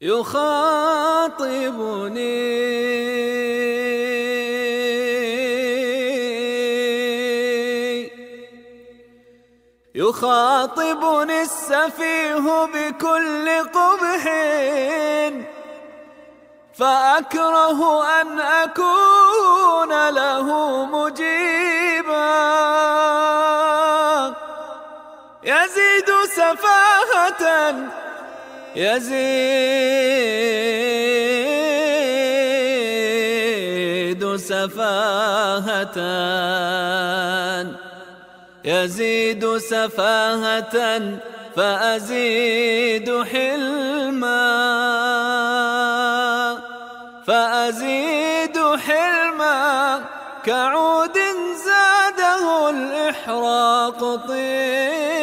يخاطبني. يخاطبني السفيه بكل قبح فأكره أن أكون له مجيبا. يزيد سفاهة يزيد سفاهة يزيد سفاهة فأزيد حلما فأزيد حلما كعود زاده الإحراق طين